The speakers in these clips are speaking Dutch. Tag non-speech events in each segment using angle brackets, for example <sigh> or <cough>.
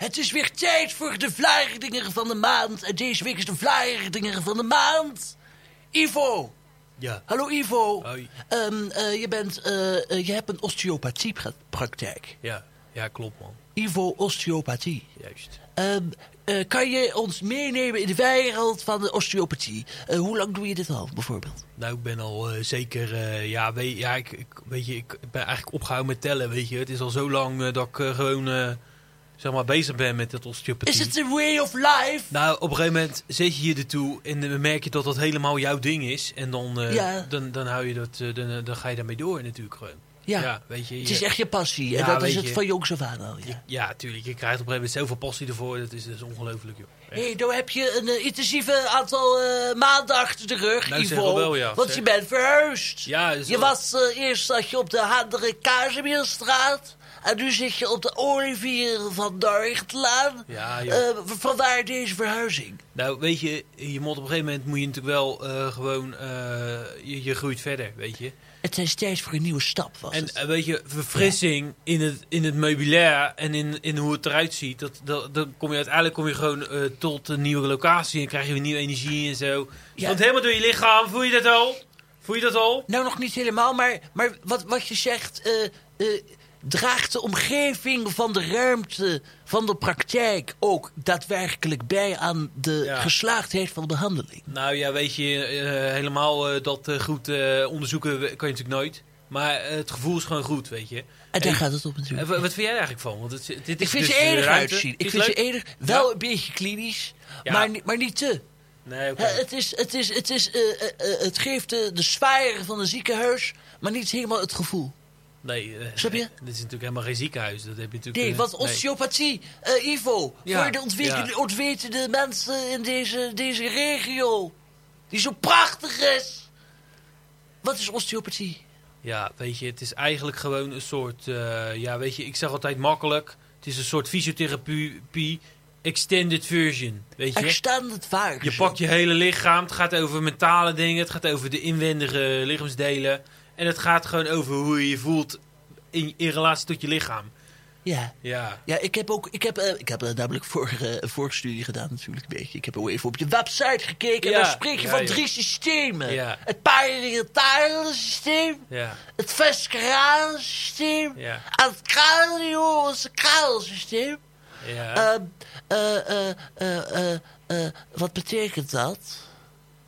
Het is weer tijd voor de Vlaardinger van de maand. En deze week is de Vlaardinger van de maand. Ivo. Ja. Hallo Ivo. Hoi. Ehm, eh, je, bent, eh, eh, je hebt een osteopathiepraktijk. Ja, ja, klopt man. Ivo Osteopathie. Juist. Ehm, eh, kan je ons meenemen in de wereld van de osteopathie? Hoe lang doe je dit al, bijvoorbeeld? Nou, ik ben al zeker, ja, weet, ja ik, ik, weet je, ik ben eigenlijk opgehouden met tellen, weet je. Het is al zo lang dat ik gewoon, zeg maar, bezig ben met het osteopathie. Is het a way of life? Nou, op een gegeven moment zet je je ertoe en dan merk je dat dat helemaal jouw ding is. En dan, eh, Ja. dan, dan, hou je dat, eh, dan, eh, dan ga je daarmee door natuurlijk gewoon. Ja. weet je. Het is echt je passie. en Ja, dat is het je. van jongs af aan al. Ja. je- ja, tuurlijk. Je krijgt op een gegeven moment zoveel passie ervoor. Dat is, dat is ongelooflijk, joh. Hé, hey, nou heb je een intensieve aantal eh, maanden achter de rug, Nou, Ivo. wel ja, want zeg. je bent verhuisd. Ja, is Je wel- was eerst je op de Handere Kazimierstraat. En nu zit je op de Olivier van Dorchtlaan. Ja. Eh, v- vandaar deze verhuizing. Nou, weet je, je moet op een gegeven moment moet je natuurlijk wel eh, gewoon, eh, je, je groeit verder, weet je. Het is tijd voor een nieuwe stap, was En het. weet je, verfrissing in, het, in het meubilair en in, in hoe het eruit ziet, dat, dat, dan kom je uiteindelijk kom je gewoon tot een nieuwe locatie en krijg je weer nieuwe energie en zo. Ja. Want helemaal door je lichaam, voel je dat al? Voel je dat al? Nou, nog niet helemaal, maar, maar wat, wat je zegt... draagt de omgeving van de ruimte van de praktijk ook daadwerkelijk bij aan de Ja. geslaagdheid van de behandeling? Nou ja, weet je, eh, helemaal eh, dat eh, goed onderzoeken kan je natuurlijk nooit. Maar het gevoel is gewoon goed, weet je. En daar gaat het op natuurlijk. wa- wat vind jij er eigenlijk van? Want het, dit Ik vind dus de enig uitzien. Ik vind ze leuk? enig, wel Ja. een beetje klinisch, Ja. maar, maar niet te. Nee, het, is, het, is, het, is, het geeft de, de sfeer van een ziekenhuis, maar niet helemaal het gevoel. Nee, eh, Snap je? <laughs> Dit is natuurlijk helemaal geen ziekenhuis. Dat heb je natuurlijk. Nee, want osteopathie, eh, Ivo, Ja, voor de ontwikkelde, ja. ontwetende mensen in deze, deze regio, die zo prachtig is. Wat is osteopathie? Ja, weet je, het is eigenlijk gewoon een soort. eh, ja, weet je, ik zeg altijd makkelijk. Het is een soort fysiotherapie extended version. Weet je? Het waar. Je pakt je hele lichaam. Het gaat over mentale dingen. Het gaat over de inwendige lichaamsdelen. En het gaat gewoon over hoe je je voelt in, in relatie tot je lichaam. Ja. Ja. Ja, ik heb ook, ik heb, eh, ik heb eh, namelijk vorige, een voorstudie gedaan natuurlijk een beetje. Ik heb ook even op je website gekeken en daar spreek je ja, van drie systemen. Het parietale systeem, Ja. het vescerale systeem Ja. en het cardiosacrale systeem. Ja. Ehm, eh, eh, eh, eh, eh, wat betekent dat?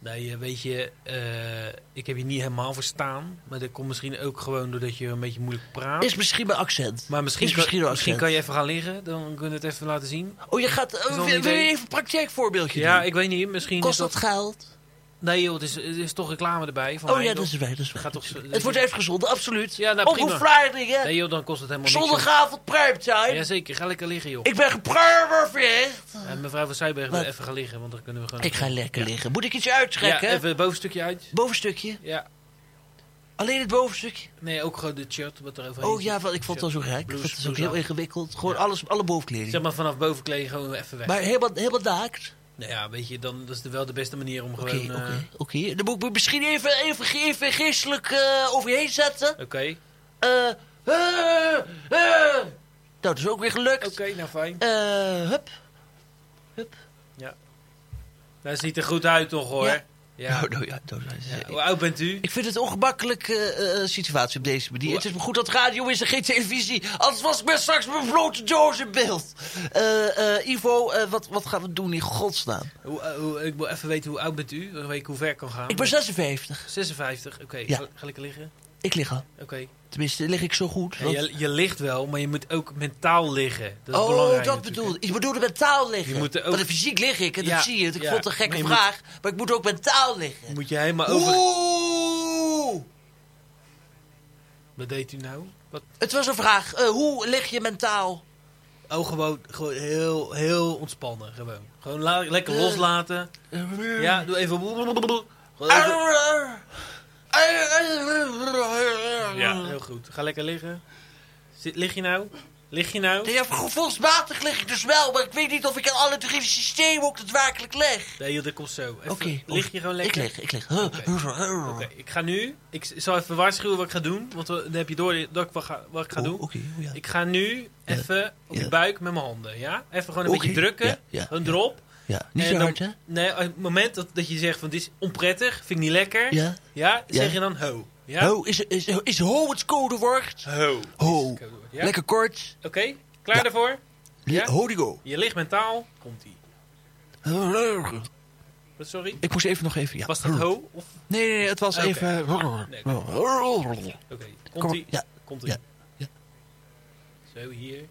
Nee, eh, weet je, eh, ik heb je niet helemaal verstaan. Maar dat komt misschien ook gewoon doordat je een beetje moeilijk praat. Is misschien mijn accent. maar misschien, is kan, misschien misschien kan je even gaan liggen. Dan kunnen we het even laten zien. Oh, je gaat. eh, wil, wil je even een praktijkvoorbeeldje Ja, doen? ik weet niet. Misschien Kost dat geld? Nee joh, het is, het is toch reclame erbij. Van Oh mij, ja, dat is waar. Dat is waar. Gaat toch- het wordt uitgezonden, absoluut. Ja, nou, prima. Omroep Vlaardingen. Nee joh, dan kost het helemaal niks. Zondagavond primetime. Jazeker, ga lekker liggen joh. Ik ben gepromoveerd. En mevrouw van Zijberg wil even gaan liggen, want dan kunnen we gewoon... Ik ga lekker liggen. Moet ik iets Ja, uittrekken? even het bovenstukje uit. Bovenstukje? Ja. Alleen het bovenstukje? Nee, ook gewoon dit shirt wat er overheen Oh ja, want ik vond het al zo rijk. Dat is ook heel ingewikkeld. Gewoon Ja. alles, alle bovenkleding. Zeg maar vanaf bovenkleding gewoon even weg. Maar helemaal, helemaal naakt? Nou ja, weet je, dan, dat is wel de beste manier om Oké, gewoon... oké, eh, oké. Dan moet ik me misschien even, even, even geestelijk eh, overheen zetten. Oké, Eh, eh, eh. Nou, dat is ook weer gelukt. oké, nou fijn. Eh, hup. Hup. Dat ziet er goed uit toch hoor. Ja. Ja. Nou, nou ja, nou, Ja, Hoe oud bent u? Ik vind het een ongemakkelijke eh, situatie op deze manier. Hoe- Het is maar goed dat radio is en geen televisie. Anders was ik met straks een blote doos in beeld. Eh, eh, Ivo, eh, wat, wat gaan we doen in godsnaam? Hoe, eh, hoe, ik wil even weten hoe oud bent u? Dan weet ik hoe ver ik kan gaan. Ik ben 56. 56, oké. Ga lekker liggen? Ik lig al. Oké. Tenminste, lig ik zo goed. Ja, je, je ligt wel, maar je moet ook mentaal liggen. Dat is oh, belangrijk dat natuurlijk. bedoelde ik. bedoelde mentaal liggen. Je moet ook- Want fysiek lig ik, en dat zie je. Ik ja. vond het een gekke Maar vraag. Maar ik moet ook mentaal liggen. Moet je helemaal over... Oeh! Wat deed u nou? Wat? Het was een vraag. Eh, hoe lig je mentaal? Oh, gewoon, gewoon heel, heel ontspannen. Gewoon, gewoon lekker Eh. loslaten. Ja, doe even... Gewoon even- Ja, heel goed. Ga lekker liggen. Zit, lig je nou? Lig je nou? Ja, gevoelsmatig lig ik dus wel, maar ik weet niet of ik in alle drie systemen ook daadwerkelijk leg. Nee, dat komt zo. Oké. Lig je gewoon Ik lekker? lig, ik lig. Oké, ik ga nu... Ik zal even waarschuwen wat ik ga doen. Want dan heb je door dat ik wat ga, wat ik ga Oh, doen. Oké, oh ja. Ik ga nu Ja. even op je Ja. buik met mijn handen, ja? Even gewoon een beetje drukken. ja, Gewoon erop. Ja, niet zo hard, hè? Nee, op het moment dat, dat je zegt van dit is onprettig, vind ik niet lekker. Ja. Ja, Ja. zeg je dan ho. Ja? Ho, is, is, is ho het codewoord? Ho. Ho. Ja? Lekker kort. Oké, klaar daarvoor? Ja? Ho die go. Je ligt mentaal. Komt-ie. Wat, Sorry? Ik moest even nog even... Ja. Was dat ho? Of... Nee, nee, nee, het was even... Nee, <laughs> Oké. Oké, Kom, komt-ie. ja, Komt-ie. ja, ja. Zo, hier.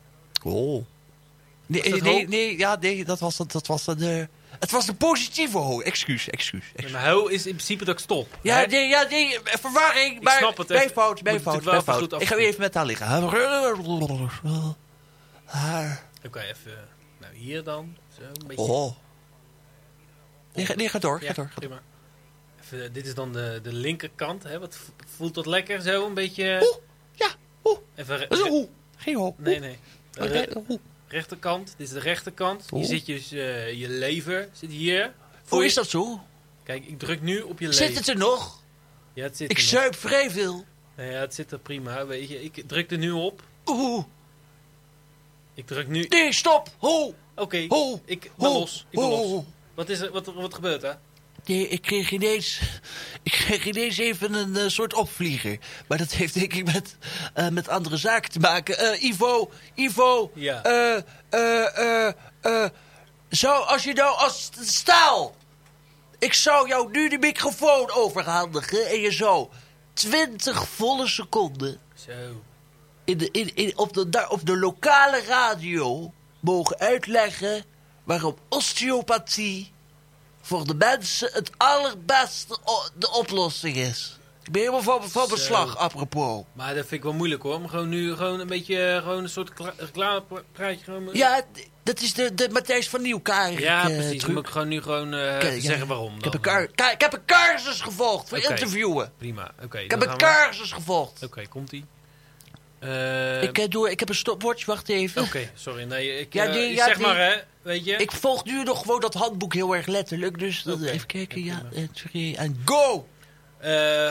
Oh. Nee, nee, ja, nee, dat was, dat was de... Het was de positieve ho. Excuus, excuus. Ja, excuus. maar ho is in principe dat ik stop. Ja, hè? nee, ja, nee, verwarring. Ik maar snap het. Mijn fout, mijn fout, mijn fout. Ik ga weer even met haar liggen. Haar. Oké, even. Nou, hier dan. Zo, een beetje. Oh. Nee, ga, nee, ga door, Ja, ga door. Ga door. prima. Even, eh, dit is dan de, de linkerkant. Hè? Wat, voelt dat lekker zo? Een beetje... Oeh, ja, oeh. Even re- Dat is een re- oeh. Geen ho. Nee, nee. Oeh. Rechterkant. Dit is de rechterkant. Hier zit je, dus, eh, je lever. Zit hier. Hoe je- is dat zo? Kijk, ik druk nu op je lever. Zit het er nog? Ja, het zit Ik er zuip vrij veel. Ja, het zit er prima. Weet je, ik druk er nu op. Oeh. Ik druk nu... Nee, stop. Ho. Oké, ik ben los. Ik ben los. Wat, is er, wat, wat gebeurt er? Nee, ik kreeg ineens, ik kreeg ineens even een eh, soort opvlieger. Maar dat heeft denk ik met, eh, met andere zaken te maken. Eh, Ivo, Ivo, Ja. zou, als je nou als staal, ik zou jou nu de microfoon overhandigen en je zou 20 volle seconden Zo. in de, in, in, op, de, daar, op de lokale radio mogen uitleggen waarom osteopathie voor de mensen het allerbeste de oplossing is. Ik ben helemaal van, van Zo. beslag, apropos. Maar dat vind ik wel moeilijk hoor. Om gewoon nu gewoon een beetje eh, gewoon een soort reclamepraatje gewoon... Ja, dat is de, de Matthijs van Nieuwkaart. Ja, eh, precies. Dan truc. moet ik gewoon nu gewoon eh, ja, zeggen waarom Ik heb, dan. een ik heb een cursus gevolgd voor interviewen. Prima, oké. Ik heb dan een we- cursus gevolgd. Oké, komt-ie. Eh, ik, eh, doe, ik heb een stopwatch, wacht even. Oké, sorry. Nee, ik, Ja, eh, ja, zeg maar hè, weet je. Ik volg nu nog gewoon dat handboek heel erg letterlijk. Dus even kijken, Ja, eh, sorry, en go!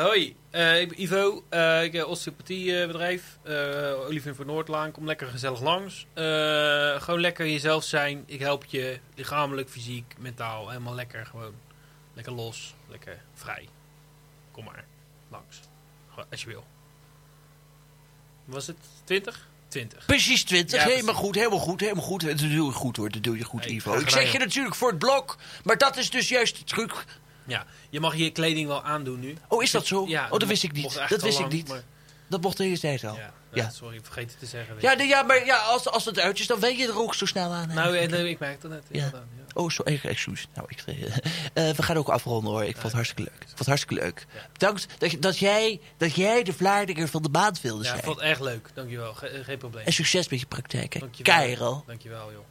Hoi, ik ben Ivo. ik heb osteopathiebedrijf. Olivier van Noordlaan. Kom lekker gezellig langs. Gewoon lekker jezelf zijn. Ik help je lichamelijk, fysiek, mentaal. Helemaal lekker gewoon. Lekker los, lekker vrij. Kom maar, langs. Gewoon, als je wil. Was het 20? 20. Precies 20, Ja, helemaal precies. goed, helemaal goed, helemaal goed. Dat doe je goed hoor, dat doe je goed Hey, Ivo. Ik zeg je natuurlijk voor het blok, maar dat is dus juist de truc. Ja, je mag je kleding wel aandoen nu. Oh, is dat zo? Ja, oh, dat wist ik niet. Dat wist ik niet. maar- Dat mocht de hele tijd al. Ja, Ja. ja. sorry, vergeten te zeggen. weet Ja, ja maar ja, als, als het uit is, dan wen je er ook zo snel aan. Nou, ja, ik merk dat net. Ja. inderdaad, ja. Oh, zo erg excuus. Nou, ik, eh, <laughs> eh, we gaan ook afronden hoor. Ik vond het hartstikke leuk. Ik vond het hartstikke leuk. Ja. Bedankt dat, dat, jij, dat jij de Vlaardinger van de maand wilde Ja, zijn. ik vond het erg leuk. Dankjewel. Ge- geen probleem. En succes met je praktijk, hè. Dankjewel. Karel. Dankjewel, joh.